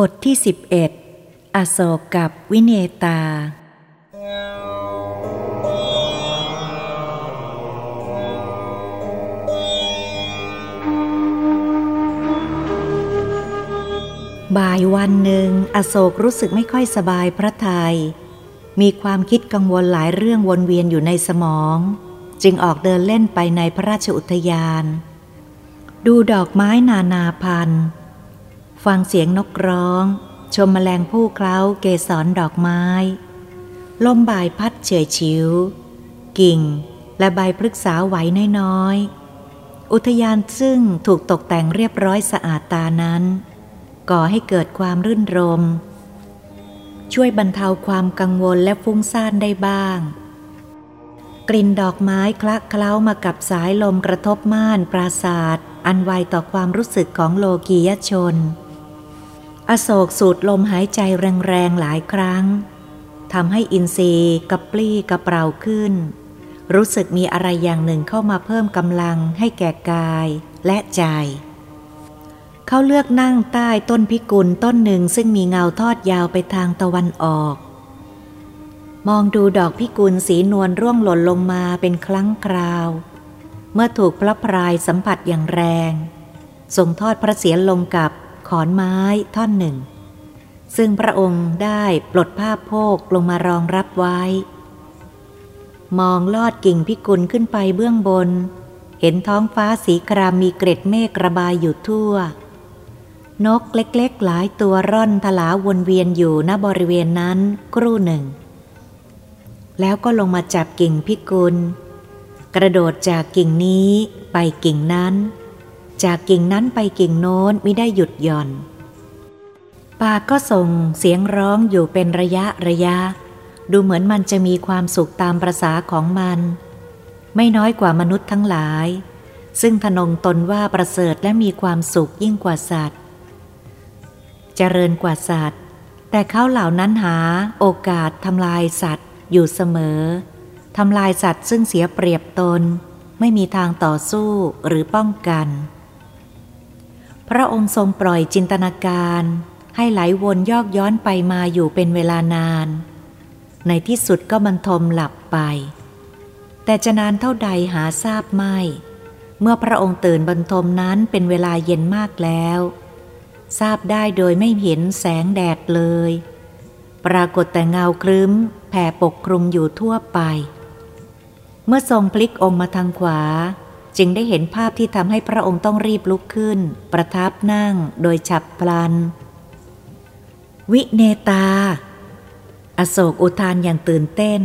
บทที่ 11 อโศกกับวิเนตา บ่ายวันหนึ่ง อโศกรู้สึกไม่ค่อยสบายพระทยัยมีความคิดกังวลหลายเรื่องวนเวียนอยู่ในสมอง จึงออกเดินเล่นไปในพระราชอุทยาน ดูดอกไม้นานาพันธุ์ ฟังเสียงนกร้อง ชมแมลงผู้เคล้าเกสรดอกไม้ ลมบ่ายพัดเฉยชิว กิ่ง และใบพฤกษาไหวน้อยๆ อุทยานซึ่งถูกตกแต่งเรียบร้อยสะอาดตานั้น ก่อให้เกิดความรื่นรม ช่วยบรรเทาความกังวลและฟุ้งซ่านได้บ้าง กลิ่นดอกไม้คละเคล้ามากับสายลมกระทบม่านปราศาสตร์อันไวต่อความรู้สึกของโลกียชน อโศกสูดลมหายใจแรงๆหลายครั้งทำให้อินทรีย์กระปรี้กระเปร่าขึ้น รู้สึกมีอะไรอย่างหนึ่งเข้ามาเพิ่มกำลังให้แก่กายและใจ เขาเลือกนั่งใต้ต้นพิกุลต้นหนึ่งซึ่งมีเงาทอดยาวไปทางตะวันออก มองดูดอกพิกุลสีนวลร่วงหล่นลงมาเป็นครั้งคราว เมื่อถูกพระพรายสัมผัสอย่างแรงส่งทอดพระเสียรลงกับ อนไม้ท่อนหนึ่ง ซึ่งพระองค์ได้ปลดผ้าโพกลงมารองรับไว้ มองลอดกิ่งพิกุลขึ้นไปเบื้องบน เห็นท้องฟ้าสีครามมีเกร็ดเมฆระบายอยู่ทั่ว นกเล็กๆหลายตัวร่อนทลาวนเวียนอยู่ณบริเวณนั้นครู่หนึ่ง แล้วก็ลงมาจับกิ่งพิกุล กระโดดจากกิ่งนี้ไปกิ่งนั้น จากกิ่งนั้นไปกิ่งโน้นไม่ได้หยุดหย่อน ปาก็ส่งเสียงร้องอยู่เป็นระยะระยะ ดูเหมือนมันจะมีความสุขตามประษาของมัน ไม่น้อยกว่ามนุษย์ทั้งหลาย ซึ่งทนงตนว่าประเสริฐและมีความสุขยิ่งกว่าสัตว์ เจริญกว่าสัตว์ แต่เขาเหล่านั้นหาโอกาสทำลายสัตว์อยู่เสมอทำลายสัตว์ซึ่งเสียเปรียบตน ไม่มีทางต่อสู้หรือป้องกัน พระองค์ทรงปล่อยจินตนาการ ให้ไหลวนยอกย้อนไปมาอยู่เป็นเวลานาน ในที่สุดก็บรรทมหลับไป แต่จะนานเท่าใดหาทราบไม่ เมื่อพระองค์ตื่นบรรทมนั้นเป็นเวลาเย็นมากแล้ว ทราบได้โดยไม่เห็นแสงแดดเลย ปรากฏแต่เงาครึ้ม แผ่ปกคลุมอยู่ทั่วไป เมื่อทรงพลิกองค์มาทางขวา จึงได้เห็นภาพที่ทำให้พระองค์ต้องรีบลุกขึ้น ประทับนั่งโดยฉับพลัน วิเนตา อโศกอุทานอย่างตื่นเต้น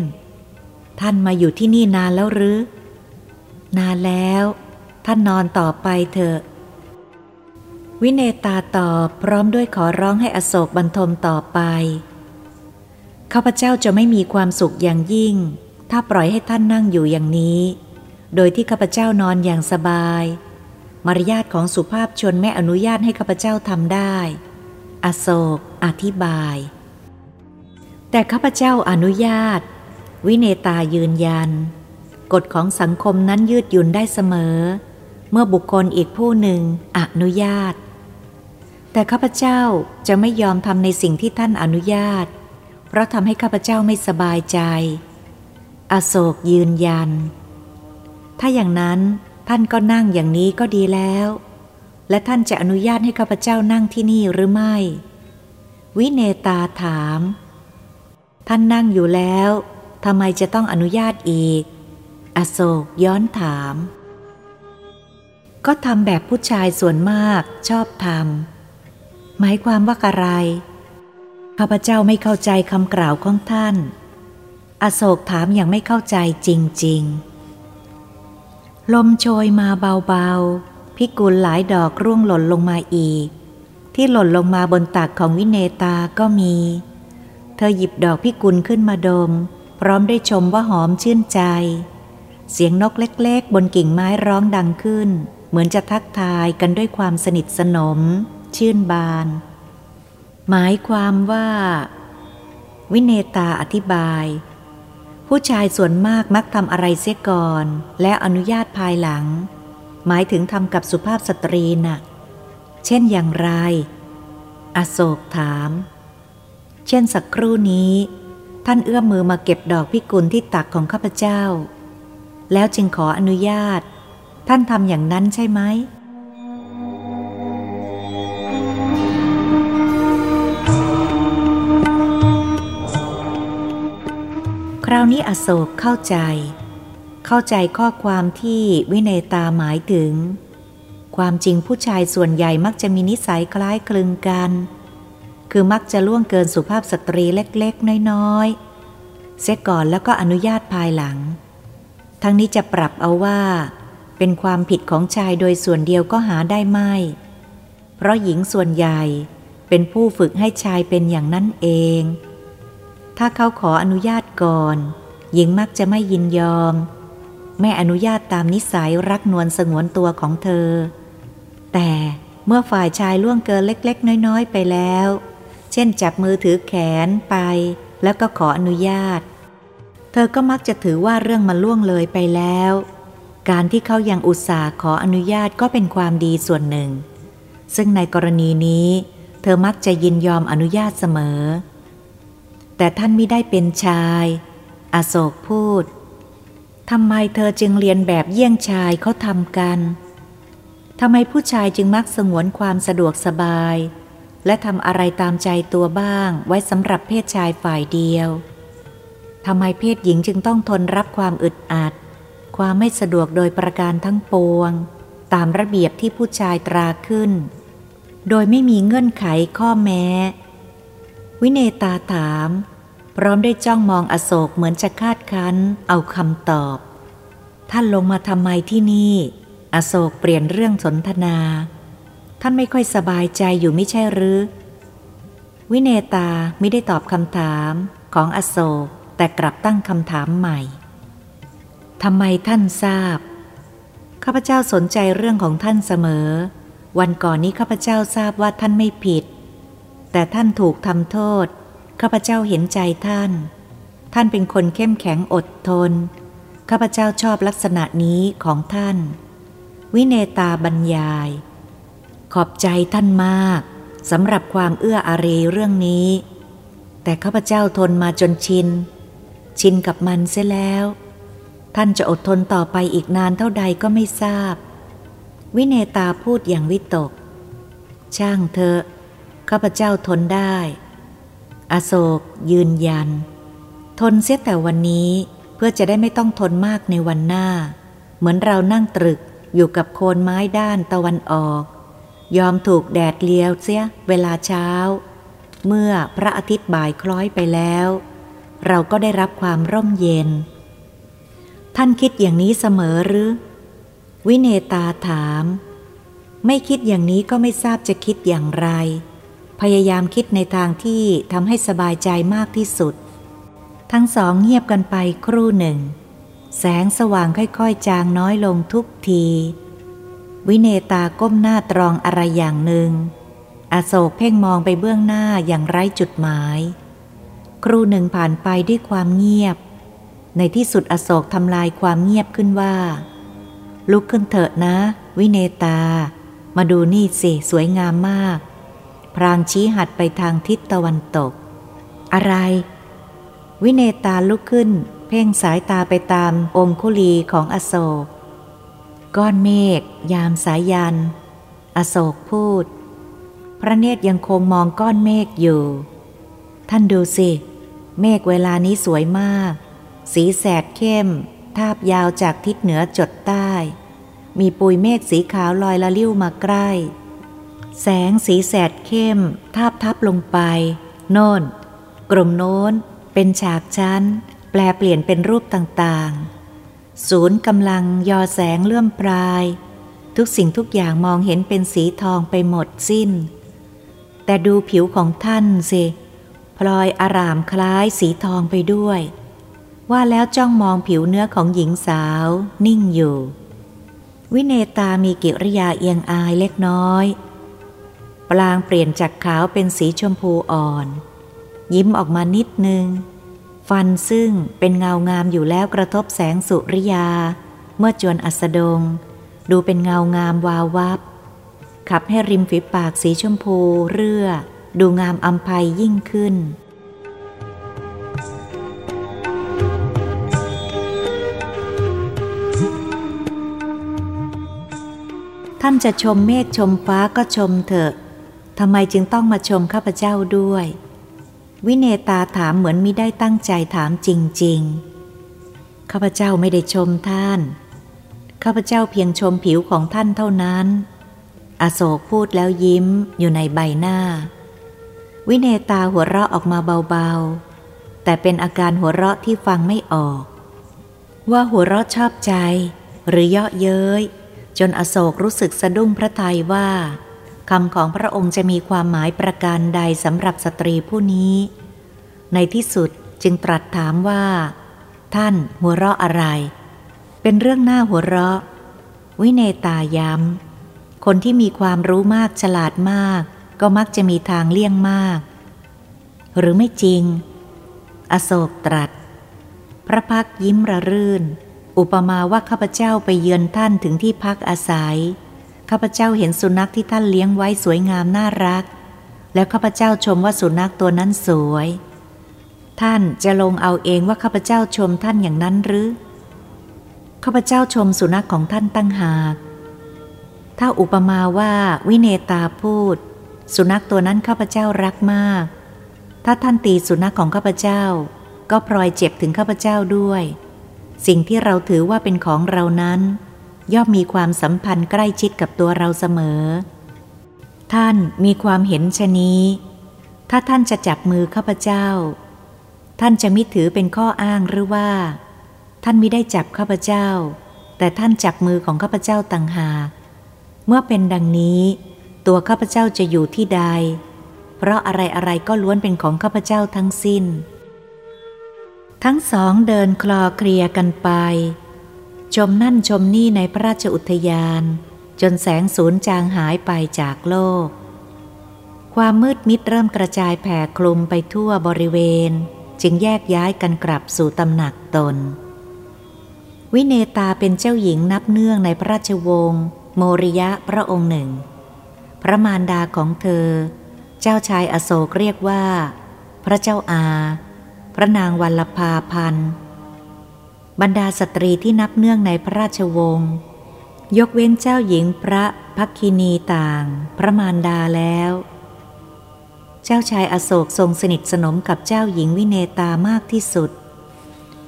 ท่านมาอยู่ที่นี่นานแล้วหรือ นานแล้ว ท่านนอนต่อไปเถอะ วิเนตาตอบพร้อมด้วยขอร้องให้อโศกบรรทมต่อไปข้าพเจ้าจะไม่มีความสุขอย่างยิ่ง ถ้าปล่อยให้ท่านนั่งอยู่อย่างนี้ โดยที่ข้าพเจ้านอนอย่างสบาย มารยาทของสุภาพชนไม่อนุญาตให้ข้าพเจ้าทำได้ อโศก อธิบาย แต่ข้าพเจ้าอนุญาต วิเนตายืนยัน กฎของสังคมนั้นยืดหยุ่นได้เสมอ เมื่อบุคคลอีกผู้หนึ่งอนุญาต แต่ข้าพเจ้าจะไม่ยอมทำในสิ่งที่ท่านอนุญาต เพราะทำให้ข้าพเจ้าไม่สบายใจ อโศกยืนยัน ถ้าอย่างนั้นท่านก็นั่งอย่างนี้ก็ดีแล้ว และท่านจะอนุญาตให้ข้าพเจ้านั่งที่นี่หรือไม่ วิเนตาถาม ท่านนั่งอยู่แล้วทำไมจะต้องอนุญาตอีก อโศกย้อนถาม ก็ทำแบบผู้ชายส่วนมากชอบทำหมายความว่าอะไรข้าพเจ้าไม่เข้าใจคำกล่าวของท่าน อโศกถามอย่างไม่เข้าใจจริง ๆ ลมโชยมาเบาๆ พิกุลหลายดอกร่วงหล่นลงมาอีก ที่หล่นลงมาบนตักของวิเนตาก็มี เธอหยิบดอกพิกุลขึ้นมาดม พร้อมได้ชมว่าหอมชื่นใจ เสียงนกเล็กๆ บนกิ่งไม้ร้องดังขึ้น เหมือนจะทักทายกันด้วยความสนิทสนม ชื่นบาน หมายความว่า วิเนตาอธิบาย ผู้ชายส่วนมากมักทำอะไรเสียก่อน และอนุญาตภายหลัง หมายถึงทำกับสุภาพสตรีนะ่ะ เช่นอย่างไร อโศกถาม เช่นสักครู่นี้ ท่านเอื้อมมือมาเก็บดอกพิกุลที่ตักของข้าพเจ้า แล้วจึงขออนุญาต ท่านทำอย่างนั้นใช่ไหม ราวนี้อโศกเข้าใจ เข้าใจข้อความที่วินัยตาหมายถึง ความจริงผู้ชายส่วนใหญ่มักจะมีนิสัยคล้ายคลึงกัน คือมักจะล่วงเกินสุภาพสตรีเล็กๆ น้อยๆ เสียก่อนแล้วก็อนุญาตภายหลัง ทั้งนี้จะปรับเอาว่า เป็นความผิดของชายโดยส่วนเดียวก็หาได้ไม่ เพราะหญิงส่วนใหญ่เป็นผู้ฝึกให้ชายเป็นอย่างนั้นเองถ้าเขาขออนุญาต ก่อน หญิงมักจะไม่ยินยอม ไม่อนุญาตตามนิสัยรักนวลสงวนตัวของเธอ แต่เมื่อฝ่ายชายล่วงเกินเล็กๆ น้อยๆ ไปแล้ว เช่นจับมือถือแขนไป แล้วก็ขออนุญาต เธอก็มักจะถือว่าเรื่องมันล่วงเลยไปแล้ว การที่เขายังอุตส่าห์ขออนุญาตก็เป็นความดีส่วนหนึ่ง ซึ่งในกรณีนี้ เธอมักจะยินยอมอนุญาตเสมอ แต่ท่านไม่ได้เป็นชาย อโศกพูดทำไมเธอจึงเรียนแบบเยี่ยงชายเขาทำกันทำไมผู้ชายจึงมักสงวนความสะดวกสบาย และทำอะไรตามใจตัวบ้างไว้สำหรับเพศชายฝ่ายเดียวทำไมเพศหญิงจึงต้องทนรับความอึดอัด ความไม่สะดวกโดยประการทั้งปวง ตามระเบียบที่ผู้ชายตราขึ้น โดยไม่มีเงื่อนไขข้อแม้ วิเนตาถาม พร้อมได้จ้องมองอโศกเหมือนจะคาดคั้น เอาคำตอบ ท่านลงมาทำไมที่นี่ อโศกเปลี่ยนเรื่องสนทนา ท่านไม่ค่อยสบายใจอยู่ไม่ใช่หรือวิเนตาไม่ได้ตอบคำถามของอโศกแต่กลับตั้งคำถามใหม่ทำไมท่านทราบ ข้าพเจ้าสนใจเรื่องของท่านเสมอ วันก่อนนี้ข้าพเจ้าทราบว่าท่านไม่ผิด แต่ท่านถูกทำโทษ ข้าพเจ้าเห็นใจท่าน ท่านเป็นคนเข้มแข็งอดทน ข้าพเจ้าชอบลักษณะนี้ของท่าน วิเนตาบรรยาย ขอบใจท่านมากสำหรับความเอื้ออารีเรื่องนี้ แต่ข้าพเจ้าทนมาจนชิน ชินกับมันเสียแล้ว ท่านจะอดทนต่อไปอีกนานเท่าใดก็ไม่ทราบ วิเนตาพูดอย่างวิตก ช่างเธอข้าพเจ้าทนได้ อโศกยืนยัน ทนเสียแต่วันนี้เพื่อจะได้ไม่ต้องทนมากในวันหน้า เหมือนเรานั่งตรึกอยู่กับโคนไม้ด้านตะวันออก ยอมถูกแดดเลี้ยวเสียเวลาเช้า เมื่อพระอาทิตย์บ่ายคล้อยไปแล้ว เราก็ได้รับความร่มเย็น ท่านคิดอย่างนี้เสมอหรือ วิเนตาถาม ไม่คิดอย่างนี้ก็ไม่ทราบจะคิดอย่างไร พยายามคิดในทางที่ทำให้สบายใจมากที่สุด ทั้งสองเงียบกันไปครู่หนึ่ง แสงสว่างค่อยๆ จางน้อยลงทุกที วิเนตาก้มหน้าตรองอะไรอย่างหนึ่ง อโศกเพ่งมองไปเบื้องหน้าอย่างไร้จุดหมาย ครู่หนึ่งผ่านไปด้วยความเงียบ ในที่สุดอโศกทำลายความเงียบขึ้นว่า ลุกขึ้นเถอะนะ วิเนตา มาดูนี่สิสวยงามมาก รางชี้หัดไปทางทิศตะวันตก อะไร วิเนตาลุกขึ้น เพ่งสายตาไปตามอมคุลีของอโศก ก้อนเมฆยามสายยัน อโศกพูด พระเนตรยังคงมองก้อนเมฆอยู่ ท่านดูสิ เมฆเวลานี้สวยมาก สีแสดเข้ม ทาบยาวจากทิศเหนือจดใต้ มีปุยเมฆสีขาวลอยละลิ้วมาใกล้ แสงสีแสดเข้ม ทาบทับลงไป โน่น กลมโน้น เป็นฉากชั้น แปลเปลี่ยนเป็นรูปต่างๆ ศูนย์กำลังยอแสงเลื่อมปลาย ทุกสิ่งทุกอย่างมองเห็นเป็นสีทองไปหมดสิ้น แต่ดูผิวของท่านสิพลอยอารามคล้ายสีทองไปด้วย ว่าแล้วจ้องมองผิวเนื้อของหญิงสาว นิ่งอยู่ วิเนตามีกิริยาเอียงอายเล็กน้อย ปลางเปลี่ยนจากขาวเป็นสีชมพูอ่อน ยิ้มออกมานิดนึง ฟันซึ่งเป็นเงางามอยู่แล้วกระทบแสงสุริยา เมื่อจวนอัสดง ดูเป็นเงางามวาววับ ขับให้ริมฝีปากสีชมพูเรื่อ ดูงามอัมภัยยิ่งขึ้นท่านจะชมเมฆชมฟ้าก็ชมเถอะ ทำไมจึงต้องมาชมข้าพเจ้าด้วย วิเนตาถามเหมือนมิได้ตั้งใจถามจริง ๆ ข้าพเจ้าไม่ได้ชมท่าน ข้าพเจ้าเพียงชมผิวของท่านเท่านั้น อโศกพูดแล้วยิ้มอยู่ในใบหน้า วิเนตาหัวเราะออกมาเบาๆ แต่เป็นอาการหัวเราะที่ฟังไม่ออก ว่าหัวเราะชอบใจ หรือเยาะเย้ยจนอโศกรู้สึกสะดุ้งพระทัยว่า คำของพระองค์จะมีความหมายประการใดสำหรับสตรีผู้นี้ ในที่สุดจึงตรัสถามว่า ท่านหัวเราะอะไร เป็นเรื่องหน้าหัวเราะ วิเนตาย้ำ คนที่มีความรู้มากฉลาดมาก ก็มักจะมีทางเลี่ยงมาก หรือไม่จริง อโศกตรัส พระพักยิ้มระรื่น อุปมาว่าข้าพเจ้าไปเยือนท่านถึงที่พักอาศัย ข้าพเจ้าเห็นสุนัขที่ท่านเลี้ยงไว้สวยงามน่ารัก แล้วข้าพเจ้าชมว่าสุนัขตัวนั้นสวย ท่านจะลงเอาเองว่าข้าพเจ้าชมท่านอย่างนั้นหรือข้าพเจ้าชมสุนัขของท่านตั้งหาก ถ้าอุปมาว่าวิเนตาพูด สุนัขตัวนั้นข้าพเจ้ารักมาก ถ้าท่านตีสุนัขของข้าพเจ้า ก็พลอยเจ็บถึงข้าพเจ้าด้วย สิ่งที่เราถือว่าเป็นของเรานั้น ย่อมมีความสัมพันธ์ใกล้ชิดกับตัวเราเสมอ ท่านมีความเห็นชนี้ ถ้าท่านจะจับมือข้าพเจ้า ท่านจะมิถือเป็นข้ออ้างหรือว่า ท่านมิได้จับข้าพเจ้า แต่ท่านจับมือของข้าพเจ้าต่างหาก เมื่อเป็นดังนี้ ตัวข้าพเจ้าจะอยู่ที่ใด เพราะอะไรอะไรก็ล้วนเป็นของข้าพเจ้าทั้งสิ้น ทั้งสองเดินคลอเคลียกันไป ชมนั่นชมนี่ในพระราชอุทยาน จนแสงสูญจางหายไปจากโลก ความมืดมิดเริ่มกระจายแผ่คลุมไปทั่วบริเวณ จึงแยกย้ายกันกลับสู่ตำหนักตน วิเนตาเป็นเจ้าหญิงนับเนื่องในพระราชวงศ์โมริยะพระองค์หนึ่ง พระมารดาของเธอ เจ้าชายอโศกเรียกว่า พระเจ้าอา พระนางวัลภาพันธ์ บรรดาสตรีที่นับเนื่องในพระราชวงศ์ยกเว้นเจ้าหญิงพระพักคินีต่าง พระมารดาแล้ว เจ้าชายอโศกทรงสนิทสนมกับเจ้าหญิงวิเนตามากที่สุด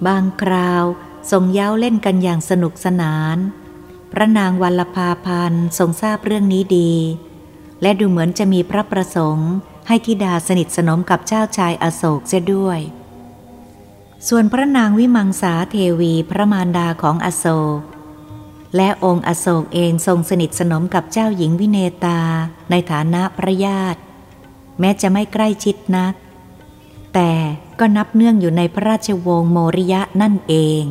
บางคราวทรงเย้าเล่นกันอย่างสนุกสนาน พระนางวัลภาพันธ์ทรงทราบเรื่องนี้ดี และดูเหมือนจะมีพระประสงค์ให้ธิดาสนิทสนมกับเจ้าชายอโศกเสียด้วย ส่วนพระนางวิมังสาเทวีพระมารดาของอโศก และองค์อโศกเองทรงสนิทสนมกับเจ้าหญิงวิเนตาในฐานะพระญาติ แม้จะไม่ใกล้ชิดนัก แต่ก็นับเนื่องอยู่ในพระราชวงศ์โมริยะนั่นเอง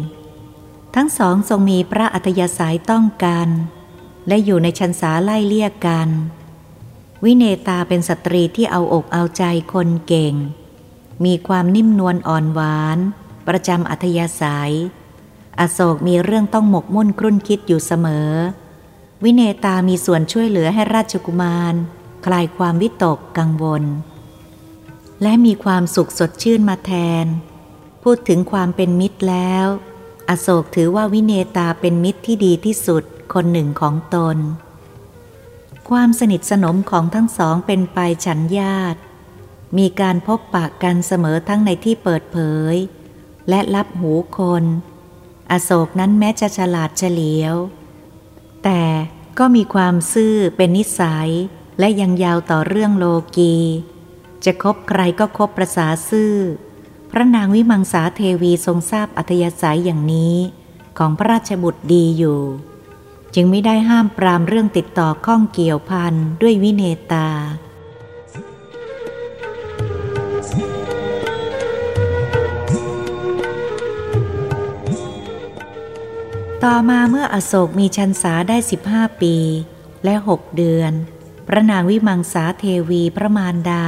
ทั้งสองทรงมีพระอัธยาศัยต้องกัน และอยู่ในชันสาไล่เลี่ยกกัน วิเนตาเป็นสตรีที่เอาอกเอาใจคนเก่ง มีความนิ่มนวลอ่อนหวาน ประจำอัธยาศัย อโศกมีเรื่องต้องหมกมุ่นครุ่นคิดอยู่เสมอ วิเนตามีส่วนช่วยเหลือให้ราชกุมาร คลายความวิตกกังวล และมีความสุขสดชื่นมาแทน พูดถึงความเป็นมิตรแล้ว อโศกถือว่าวิเนตาเป็นมิตรที่ดีที่สุดคนหนึ่งของตน ความสนิทสนมของทั้งสองเป็นไปฉันญาติ มีการพบปากกันเสมอทั้งในที่เปิดเผย และรับหูคน อโศกนั้นแม้จะฉลาดเฉลียว แต่ก็มีความซื่อเป็นนิสัย และยังยาวต่อเรื่องโลกี จะคบใครก็คบประสาซื่อ พระนางวิมังสาเทวีทรงทราบอัธยาศัยอย่างนี้ ของพระราชบุตรดีอยู่ จึงไม่ได้ห้ามปรามเรื่องติดต่อข้องเกี่ยวพันด้วยวิเนตา ต่อมาเมื่ออโศกมีชันษาได้ 15 ปี และหกเดือน พระนางวิมังสาเทวีพระมารดา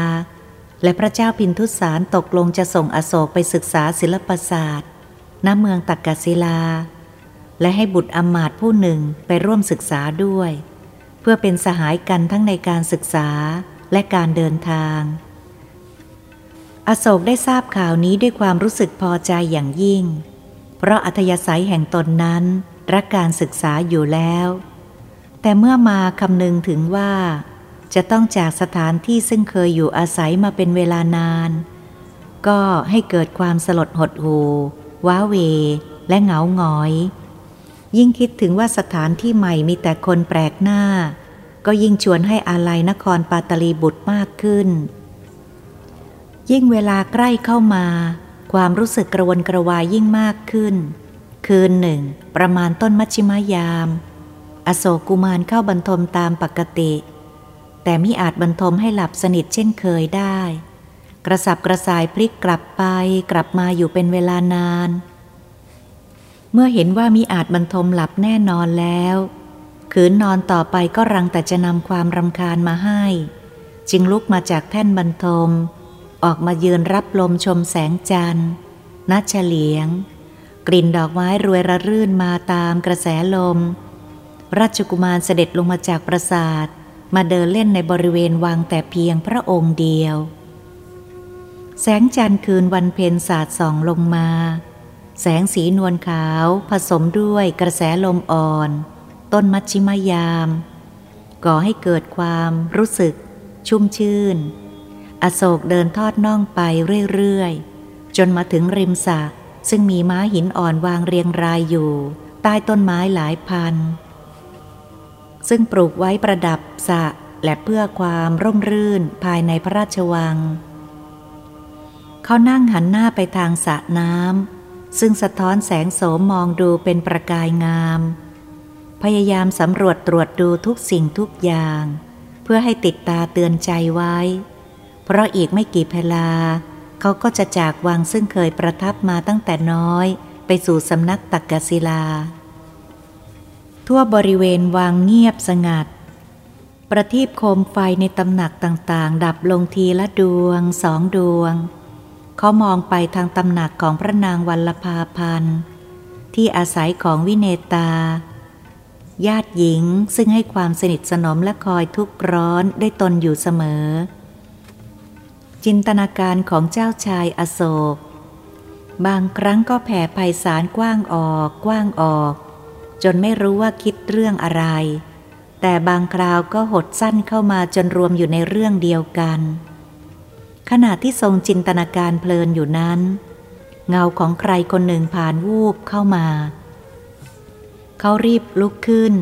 และพระเจ้าพินทุสารตกลงจะส่งอโศกไปศึกษาศิลปศาสตร์ ณเมืองตักกศิลา และให้บุตรอมาตผู้หนึ่งไปร่วมศึกษาด้วย เพื่อเป็นสหายกันทั้งในการศึกษาและการเดินทาง อโศกได้ทราบข่าวนี้ด้วยความรู้สึกพอใจอย่างยิ่ง เพราะอัธยาศัยแห่งตนนั้นรักการศึกษาอยู่แล้ว แต่เมื่อมาคำนึงถึงว่า จะต้องจากสถานที่ซึ่งเคยอยู่อาศัยมาเป็นเวลานาน ก็ให้เกิดความสลดหดหูว้าเว และเหงาหงอย ยิ่งคิดถึงว่าสถานที่ใหม่มีแต่คนแปลกหน้า ก็ยิ่งชวนให้อาลัยนครปาตลีบุตรมากขึ้น ยิ่งเวลาใกล้เข้ามา ความรู้สึกกระวนกระวายยิ่งมากขึ้น คืนหนึ่ง ประมาณต้นมัชชิมยาม อโศกุมารเข้าบรรทมตามปกติ แต่มิอาจบรรทมให้หลับสนิทเช่นเคยได้ กระสับกระส่ายพลิกกลับไปกลับมาอยู่เป็นเวลานาน เมื่อเห็นว่ามิอาจบรรทมหลับแน่นอนแล้วขืนนอนต่อไปก็รังแต่จะนำความรำคาญมาให้ จึงลุกมาจากแท่นบรรทม ออกมายืนรับลมชมแสงจันทร์นัดเฉลียง กลิ่นดอกไม้รวยระรื่นมาตามกระแสลม ราชกุมารเสด็จลงมาจากปราสาท มาเดินเล่นในบริเวณวังแต่เพียงพระองค์เดียว แสงจันทร์คืนวันเพ็ญสาดส่องลงมา แสงสีนวลขาวผสมด้วยกระแสลมอ่อน ต้นมัชชิมยาม ก่อให้เกิดความรู้สึกชุ่มชื่น อโศกเดินทอดน่องไปเรื่อยๆ จนมาถึงริมสระซึ่งมีม้าหินอ่อนวางเรียงรายอยู่ ใต้ต้นไม้หลายพัน ซึ่งปลูกไว้ประดับสระและเพื่อความร่มรื่นภายในพระราชวัง เขานั่งหันหน้าไปทางสระน้ำซึ่งสะท้อนแสงโสมมองดูเป็นประกายงาม พยายามสำรวจตรวจดูทุกสิ่งทุกอย่าง เพื่อให้ติดตาเตือนใจไว้ ราะอีกไม่กี่เพลา เขาก็จะจากวังซึ่งเคยประทับมาตั้งแต่น้อย ไปสู่สำนักตักกศิลา ทั่วบริเวณวังเงียบสงัด ประทีปโคมไฟในตำหนักต่างๆ ดับลงทีละดวงสองดวง เขามองไปทางตำหนักของพระนางวัลภาพันธ์ที่อาศัยของวิเนตา ญาติหญิงซึ่งให้ความสนิทสนมและคอยทุกร้อนได้ตนอยู่เสมอ จินตนาการของเจ้าชายอโศก บางครั้งก็แผ่ไพศาลกว้างออกกว้างออก จนไม่รู้ว่าคิดเรื่องอะไร แต่บางคราวก็หดสั้นเข้ามาจนรวมอยู่ในเรื่องเดียวกัน ขณะที่ทรงจินตนาการเพลินอยู่นั้น เงาของใครคนหนึ่งผ่านวูบเข้ามา เขารีบลุกขึ้น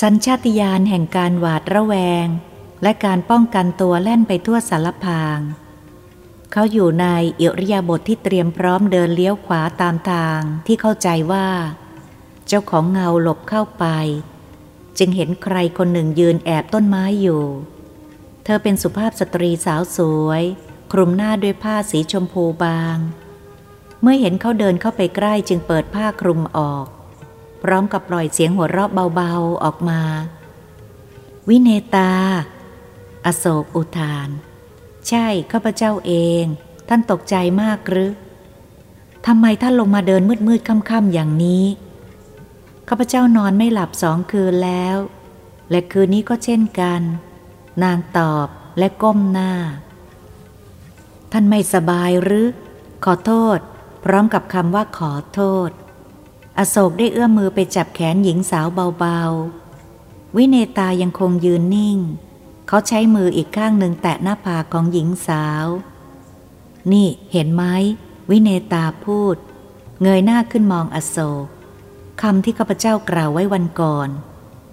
สัญชาตญาณแห่งการหวาดระแวง และการป้องกันตัวแล่นไปทั่วสารพาง เขาอยู่ในอิริยาบถทที่เตรียมพร้อมเดินเลี้ยวขวาตามทางที่เข้าใจว่า เจ้าของเงาหลบเข้าไป จึงเห็นใครคนหนึ่งยืนแอบต้นไม้อยู่ เธอเป็นสุภาพสตรีสาวสวย คลุมหน้าด้วยผ้าสีชมพูบาง เมื่อเห็นเขาเดินเข้าไปใกล้จึงเปิดผ้าคลุมออก พร้อมกับปล่อยเสียงหัวเราะเบาๆออกมา วิเนตา อโศกอุทาน ใช่ ข้าพเจ้าเอง ท่านตกใจมากหรือทำไมท่านลงมาเดินมืดๆค่ำๆอย่างนี้ ข้าพเจ้านอนไม่หลับสองคืนแล้ว และคืนนี้ก็เช่นกัน นางตอบและก้มหน้า ท่านไม่สบายหรือ ขอโทษ พร้อมกับคำว่าขอโทษ อโศกได้เอื้อมมือไปจับแขนหญิงสาวเบาๆ วิเนตายังคงยืนนิ่ง เขาใช้มืออีกข้างหนึ่งแตะหน้าผากของหญิงสาว นี่เห็นไหมวิเนตาพูด เงยหน้าขึ้นมองอโศกคำที่ข้าพเจ้ากล่าวไว้วันก่อน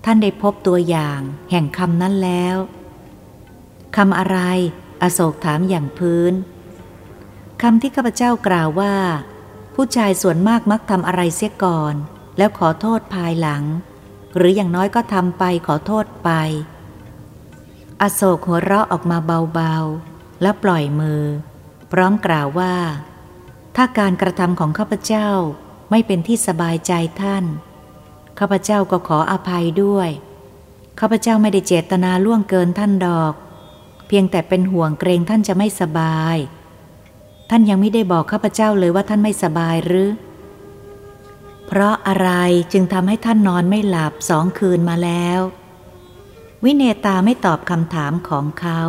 ท่านได้พบตัวอย่างแห่งคำนั้นแล้วคำอะไร อโศกถามอย่างพื้นคำที่ข้าพเจ้ากล่าวว่า ผู้ชายส่วนมากมักทำอะไรเสียก่อน แล้วขอโทษภายหลัง หรืออย่างน้อยก็ทำไปขอโทษไป อโศกหัวเราะออกมาเบาๆ แล้วปล่อยมือ พร้อมกล่าวว่า ถ้าการกระทำของข้าพเจ้าไม่เป็นที่สบายใจท่าน ข้าพเจ้าก็ขออภัยด้วย ข้าพเจ้าไม่ได้เจตนาล่วงเกินท่านดอก เพียงแต่เป็นห่วงเกรงท่านจะไม่สบาย ท่านยังไม่ได้บอกข้าพเจ้าเลยว่าท่านไม่สบายหรือ เพราะอะไรจึงทำให้ท่านนอนไม่หลับสองคืนมาแล้ว วิเนตาไม่ตอบคำถามของเขา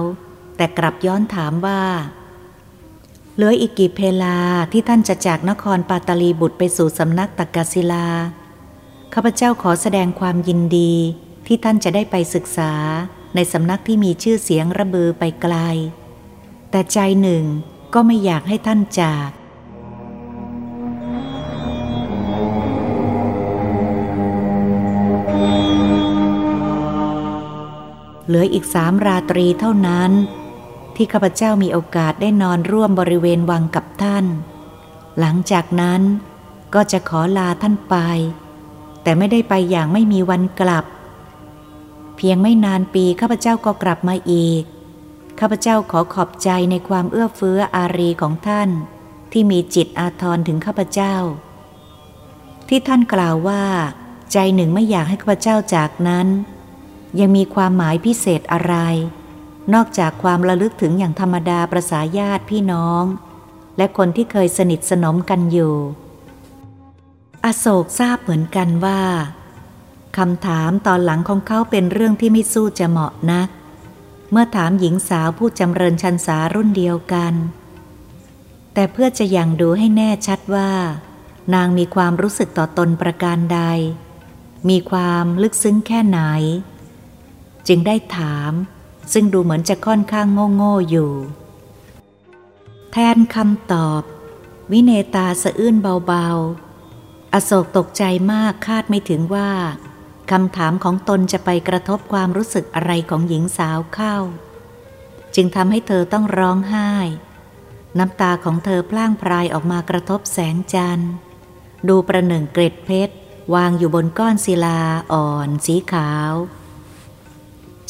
แต่กลับย้อนถามว่า เหลืออีกกี่เพลาที่ท่านจะจากนครปาตาลีบุตรไปสู่สำนักตักกศิลา ข้าพเจ้าขอแสดงความยินดีที่ท่านจะได้ไปศึกษาในสำนักที่มีชื่อเสียงระเบือไปไกล แต่ใจหนึ่งก็ไม่อยากให้ท่านจาก เหลืออีกสามราตรีเท่านั้น ที่ข้าพเจ้ามีโอกาสได้นอนร่วมบริเวณวังกับท่าน หลังจากนั้นก็จะขอลาท่านไป แต่ไม่ได้ไปอย่างไม่มีวันกลับ เพียงไม่นานปีข้าพเจ้าก็กลับมาอีกข้าพเจ้าขอขอบใจในความเอื้อเฟื้ออารีของท่าน ที่มีจิตอาทรถึงข้าพเจ้า ที่ท่านกล่าวว่า ใจหนึ่งไม่อยากให้ข้าพเจ้าจากนั้น ยังมีความหมายพิเศษอะไร นอกจากความระลึกถึงอย่างธรรมดาประสาญาติพี่น้อง และคนที่เคยสนิทสนมกันอยู่ อโศกทราบเหมือนกันว่าคำถามตอนหลังของเขาเป็นเรื่องที่ไม่สู้จะเหมาะนัก เมื่อถามหญิงสาวผู้จำเริญชันสารุ่นเดียวกัน แต่เพื่อจะยังดูให้แน่ชัดว่า นางมีความรู้สึกต่อตนประการใด มีความลึกซึ้งแค่ไหน จึงได้ถาม ซึ่งดูเหมือนจะค่อนข้างโง่โง่อยู่ แทนคำตอบ วิเนตาสะอื้นเบาๆ อโศกตกใจมากคาดไม่ถึงว่าคำถามของตนจะไปกระทบความรู้สึกอะไรของหญิงสาวเข้า จึงทำให้เธอต้องร้องไห้ น้ำตาของเธอพล่างพรายออกมากระทบแสงจันทร์ ดูประหนึ่งเกร็ดเพชร วางอยู่บนก้อนศิลาอ่อนสีขาว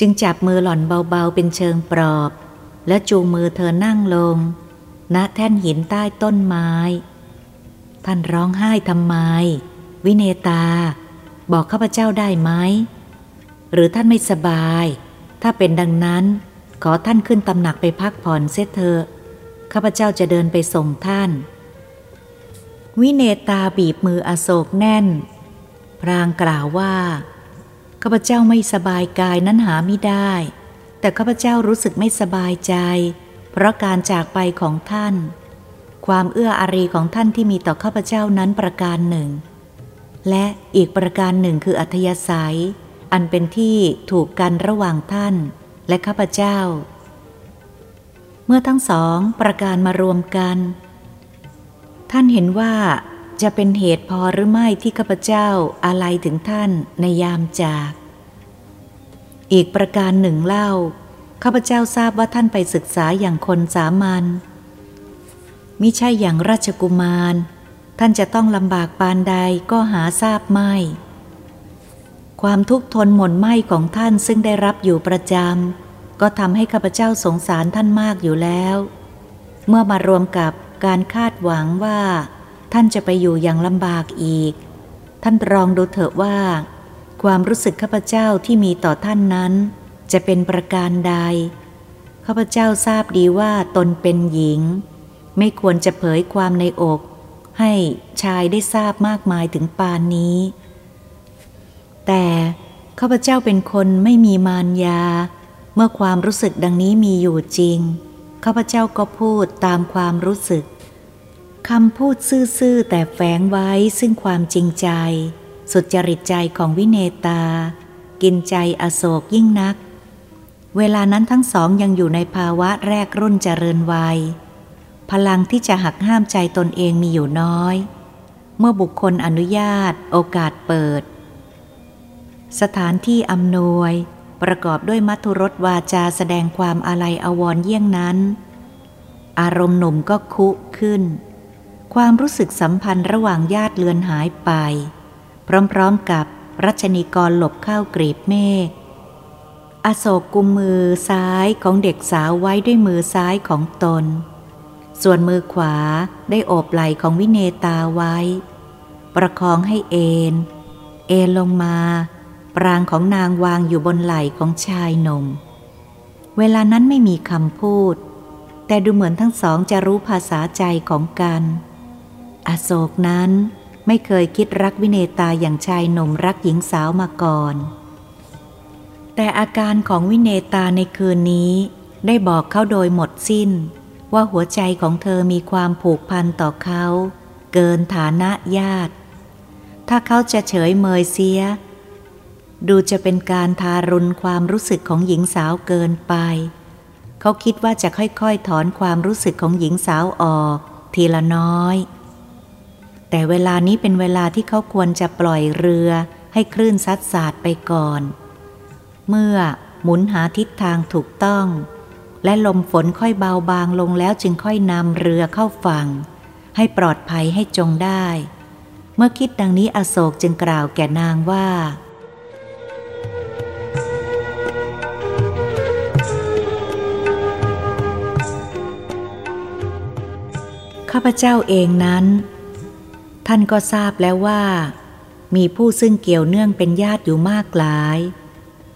จึงจับมือหล่อนเบาๆเป็นเชิงปลอบ และจูงมือเธอนั่งลง ณแท่นหินใต้ต้นไม้ ท่านร้องไห้ทำไม วิเนตา บอกข้าพเจ้าได้ไหม หรือท่านไม่สบาย ถ้าเป็นดังนั้น ขอท่านขึ้นตำหนักไปพักผ่อนเสียเถอะข้าพเจ้าจะเดินไปส่งท่าน วิเนตาบีบมืออโศกแน่น พรางกล่าวว่า ข้าพเจ้าไม่สบายกายนั้นหาไม่ได้ แต่ข้าพเจ้ารู้สึกไม่สบายใจ เพราะการจากไปของท่าน ความเอื้ออารีของท่านที่มีต่อข้าพเจ้านั้นประการหนึ่ง และอีกประการหนึ่งคืออัธยาศัย อันเป็นที่ถูกกันระหว่างท่านและข้าพเจ้า เมื่อทั้งสองประการมารวมกัน ท่านเห็นว่า จะเป็นเหตุพอหรือไม่ที่ข้าพเจ้าอะไรถึงท่านในยามจาก อีกประการหนึ่งเล่า ข้าพเจ้าทราบว่าท่านไปศึกษาอย่างคนสามัญมิใช่อย่างราชกุมาร ท่านจะต้องลำบากปานใดก็หาทราบไม่ ความทุกข์ทนหม่นไหมของท่านซึ่งได้รับอยู่ประจำก็ทำให้ข้าพเจ้าสงสารท่านมากอยู่แล้ว เมื่อมารวมกับการคาดหวังว่า ท่านจะไปอยู่อย่างลำบากอีก ท่านลองดูเถอะว่า ความรู้สึกข้าพเจ้าที่มีต่อท่านนั้น จะเป็นประการใด ข้าพเจ้าทราบดีว่าตนเป็นหญิง ไม่ควรจะเผยความในอก ให้ชายได้ทราบมากมายถึงปานนี้ แต่ข้าพเจ้าเป็นคนไม่มีมารยา เมื่อความรู้สึกดังนี้มีอยู่จริง ข้าพเจ้าก็พูดตามความรู้สึก คำพูดซื่อๆแต่แฝงไว้ซึ่งความจริงใจ สุจริตใจของวิเนตา กินใจอโศกยิ่งนัก เวลานั้นทั้งสองยังอยู่ในภาวะแรกรุ่นเจริญวัย พลังที่จะหักห้ามใจตนเองมีอยู่น้อย เมื่อบุคคลอนุญาต โอกาสเปิด สถานที่อำนวย ประกอบด้วยมัทุรสวาจาแสดงความอาลัยอวรเยี่ยงนั้น อารมณ์หนุ่มก็คุขึ้น ความรู้สึกสัมพันธ์ระหว่างญาติเลือนหายไป พร้อมๆกับรัชนีกรหลบเข้ากรีบเมฆอโศกกุมมือซ้ายของเด็กสาวไว้ด้วยมือซ้ายของตน ส่วนมือขวาได้โอบไหล่ของวิเนตาไว้ ประคองให้เอน เอนลงมา ปรางของนางวางอยู่บนไหล่ของชายหนุ่ม เวลานั้นไม่มีคำพูด แต่ดูเหมือนทั้งสองจะรู้ภาษาใจของกัน อโศกนั้นไม่เคยคิดรักวิเนตาอย่างชายหนุ่มรักหญิงสาวมาก่อน แต่อาการของวิเนตาในคืนนี้ได้บอกเขาโดยหมดสิ้น ว่าหัวใจของเธอมีความผูกพันต่อเขา เกินฐานะญาติ ถ้าเขาจะเฉยเมยเสีย ดูจะเป็นการทารุณความรู้สึกของหญิงสาวเกินไป เขาคิดว่าจะค่อยๆถอนความรู้สึกของหญิงสาวออก ทีละน้อย แต่เวลานี้เป็นเวลาที่เขาควรจะปล่อยเรือให้คลื่นซัดสาดไปก่อน เมื่อหมุนหาทิศทางถูกต้อง และลมฝนค่อยเบาบางลงแล้วจึงค่อยนำเรือเข้าฝั่ง ให้ปลอดภัยให้จงได้ เมื่อคิดดังนี้อโศกจึงกล่าวแก่นางว่าข้าพเจ้าเองนั้น ท่านก็ทราบแล้วว่า มีผู้ซึ่งเกี่ยวเนื่องเป็นญาติอยู่มากหลาย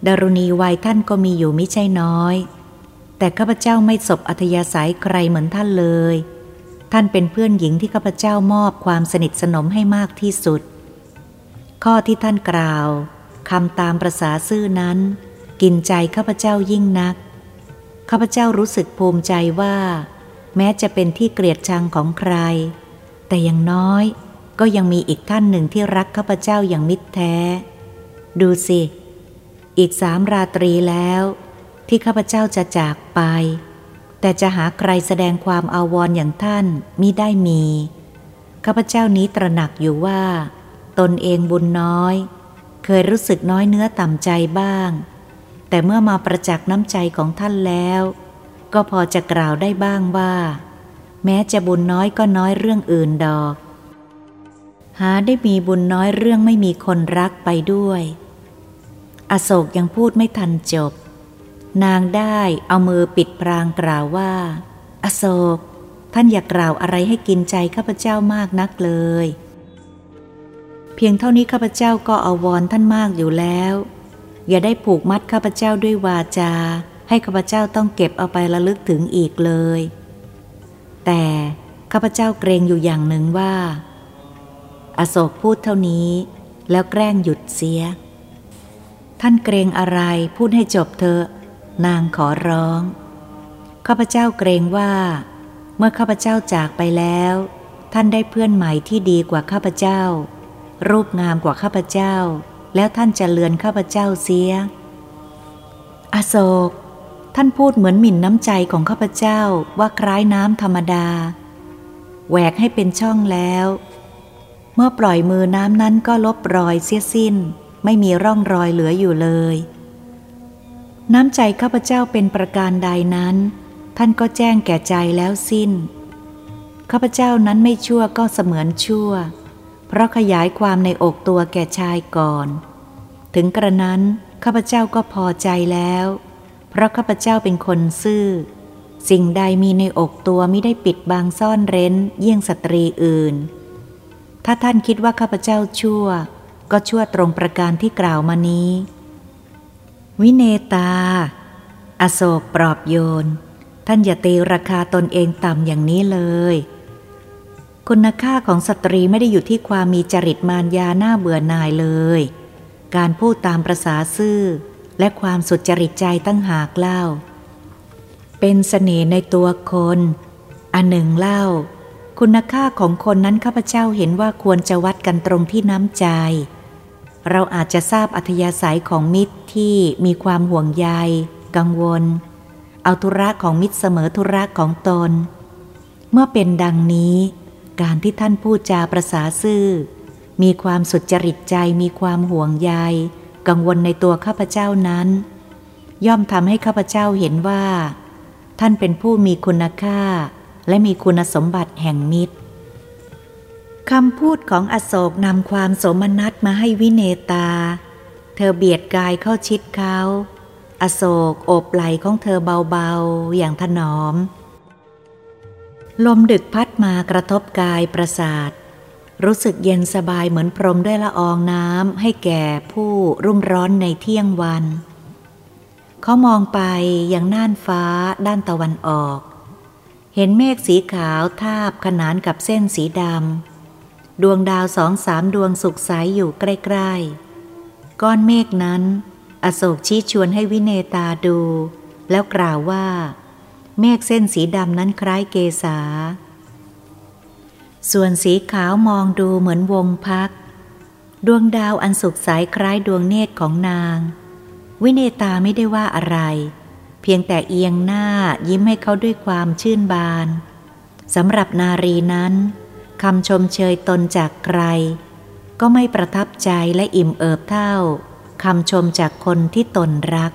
ดารุณีวัยท่านก็มีอยู่ไม่ใช่น้อย แต่ข้าพเจ้าไม่สบอัธยาศัยใครเหมือนท่านเลย ท่านเป็นเพื่อนหญิงที่ข้าพเจ้ามอบความสนิทสนมให้มากที่สุด ข้อที่ท่านกล่าวคำตามประษาซื่อนั้น กินใจข้าพเจ้ายิ่งนัก ข้าพเจ้ารู้สึกภูมิใจว่า แม้จะเป็นที่เกลียดชังของใคร แต่อย่างน้อย ก็ยังมีอีกท่านหนึ่งที่รักข้าพเจ้าอย่างมิตรแท้ ดูสิ อีกสามราตรีแล้ว ที่ข้าพเจ้าจะจากไป แต่จะหาใครแสดงความอาวรอย่างท่านมิได้มี ข้าพเจ้านี้ตระหนักอยู่ว่า ตนเองบุญน้อย เคยรู้สึกน้อยเนื้อต่ำใจบ้าง แต่เมื่อมาประจักษ์น้ำใจของท่านแล้ว ก็พอจะกล่าวได้บ้างว่า แม้จะบุญน้อยก็น้อยเรื่องอื่นดอก หาได้มีบุญน้อยเรื่องไม่มีคนรักไปด้วย อโศกยังพูดไม่ทันจบ นางได้เอามือปิดพรางกล่าวว่า อโศก ท่านอย่ากล่าวอะไรให้กินใจข้าพเจ้ามากนักเลย เพียงเท่านี้ข้าพเจ้าก็อาวรท่านมากอยู่แล้ว อย่าได้ผูกมัดข้าพเจ้าด้วยวาจา ให้ข้าพเจ้าต้องเก็บเอาไประลึกถึงอีกเลย แต่ข้าพเจ้าเกรงอยู่อย่างหนึ่งว่า อโศกพูดเท่านี้ แล้วแกล้งหยุดเสีย ท่านเกรงอะไรพูดให้จบเถอะ นางขอร้อง ข้าพเจ้าเกรงว่า เมื่อข้าพเจ้าจากไปแล้ว ท่านได้เพื่อนใหม่ที่ดีกว่าข้าพเจ้า รูปงามกว่าข้าพเจ้า แล้วท่านจะเลือนข้าพเจ้าเสีย อโศก ท่านพูดเหมือนหมิ่นน้ำใจของข้าพเจ้าว่าคล้ายน้ำธรรมดาแหวกให้เป็นช่องแล้ว เมื่อปล่อยมือน้ำนั้นก็ลบรอยเสียสิ้น ไม่มีร่องรอยเหลืออยู่เลย น้ำใจข้าพเจ้าเป็นประการใดนั้น ท่านก็แจ้งแก่ใจแล้วสิ้น ข้าพเจ้านั้นไม่ชั่วก็เสมือนชั่ว เพราะขยายความในอกตัวแก่ชายก่อน ถึงกระนั้นข้าพเจ้าก็พอใจแล้ว เพราะข้าพเจ้าเป็นคนซื่อ สิ่งใดมีในอกตัวไม่ได้ปิดบังซ่อนเร้นเยี่ยงสตรีอื่น ถ้าท่านคิดว่าข้าพเจ้าชั่ว ก็ชั่วตรงประการที่กล่าวมานี้ วิเนตา อโศกปลอบโยน ท่านอย่าตีราคาตนเองต่ำอย่างนี้เลย คุณค่าของสตรีไม่ได้อยู่ที่ความมีจริตมารยาหน้าเบื่อหน่ายเลย การพูดตามประษาซื่อ และความสุจริตใจตั้งหากเล่า เป็นสเสน่ห์ในตัวคน อันหนึ่งเล่า คุณค่าของคนนั้นข้าพเจ้าเห็นว่าควรจะวัดกันตรงที่น้ำใจ เราอาจจะทราบอัธยาศัยของมิตรที่มีความห่วงใย กังวล เอาธุระของมิตรเสมอธุระของตน เมื่อเป็นดังนี้ การที่ท่านพูดจาประสาซื่อ มีความสุจริตใจมีความห่วงใย กังวลในตัวข้าพเจ้านั้น ย่อมทำให้ข้าพเจ้าเห็นว่า ท่านเป็นผู้มีคุณค่า และมีคุณสมบัติแห่งมิตรคำพูดของอโศกนำความสมนัตมาให้วิเนตา เธอเบียดกายเข้าชิดเขา อโศกโอบไหลของเธอเบาๆ อย่างถนอม ลมดึกพัดมากระทบกายประสาท รู้สึกเย็นสบายเหมือนพรมด้วยละอองน้ำให้แก่ผู้รุ่มร้อนในเที่ยงวัน เขามองไปยังน่านฟ้าด้านตะวันออก เห็นเมฆสีขาวทาบขนานกับเส้นสีดำ ดวงดาวสองสามดวงสุกใสยอยู่ใกล้ ๆ ก้อนเมฆนั้นออโศกชี้ชวนให้วิเนตาดู แล้วกล่าวว่า เมฆเส้นสีดำนั้นคล้ายเกษา ส่วนสีขาวมองดูเหมือนวงพัก ดวงดาวอันสุกใสคล้ายดวงเนตรของนาง วิเนตาไม่ได้ว่าอะไร เพียงแต่เอียงหน้ายิ้มให้เขาด้วยความชื่นบานสำหรับนารีนั้นคำชมเชยตนจากใคร ก็ไม่ประทับใจและอิ่มเอิบเท่าคำชมจากคนที่ตนรัก